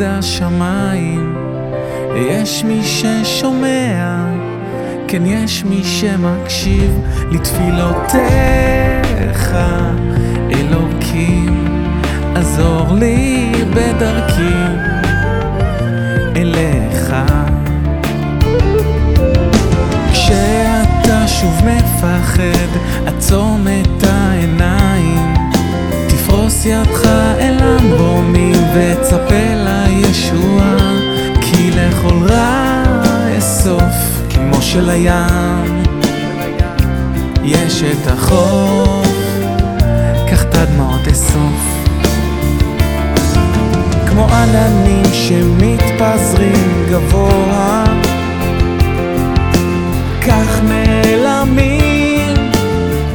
בשמיים, יש מי ששומע, כן יש מי שמקשיב לתפילותיך, אלוקים, עזור לי בדרכי אליך. כשאתה שוב מפחד, עצום וצפה לישועה, כי לכל רע אסוף, כמו של הים, יש את החוף, קח את הדמעות אסוף. כמו עננים שמתפזרים גבוה כך נעלמים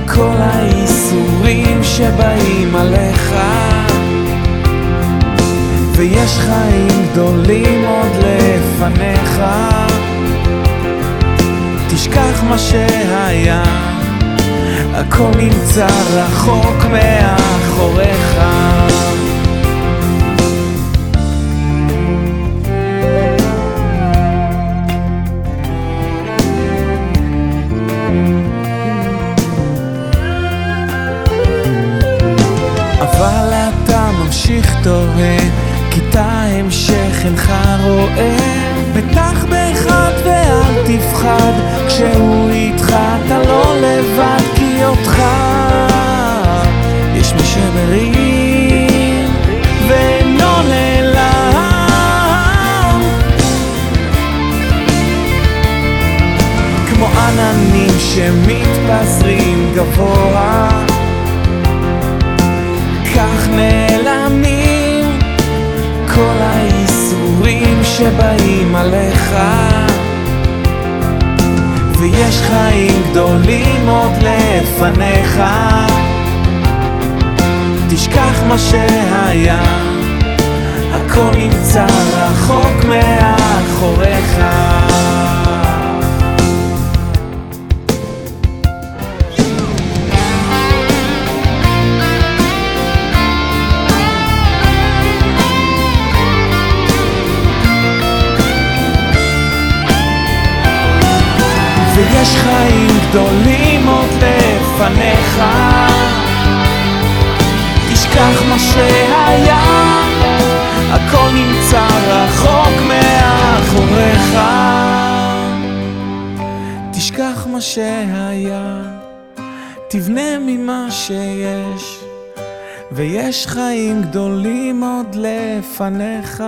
כל האיסורים שבאים עליך ויש חיים גדולים עוד לפניך. תשכח מה שהיה הכל נמצא רחוק מאחוריך. אבל אתה ממשיך תוהה, כיתה המשך אינך רואה. בטח באחד ואל תפחד, כשהוא איתך אתה לא לבד, כי אותך יש מי שמרים ואינו נעלם. כמו עננים שמתפזרים גבוה כך נעלמים כל האיסורים שבאים עליך. ויש חיים גדולים עוד לפניך. תשכח מה שהיה הכל נמצא רחוק ויש חיים גדולים עוד לפניך. תשכח מה שהיה הכל נמצא רחוק מאחוריך. תשכח מה שהיה תבנה ממה שיש ויש חיים גדולים עוד לפניך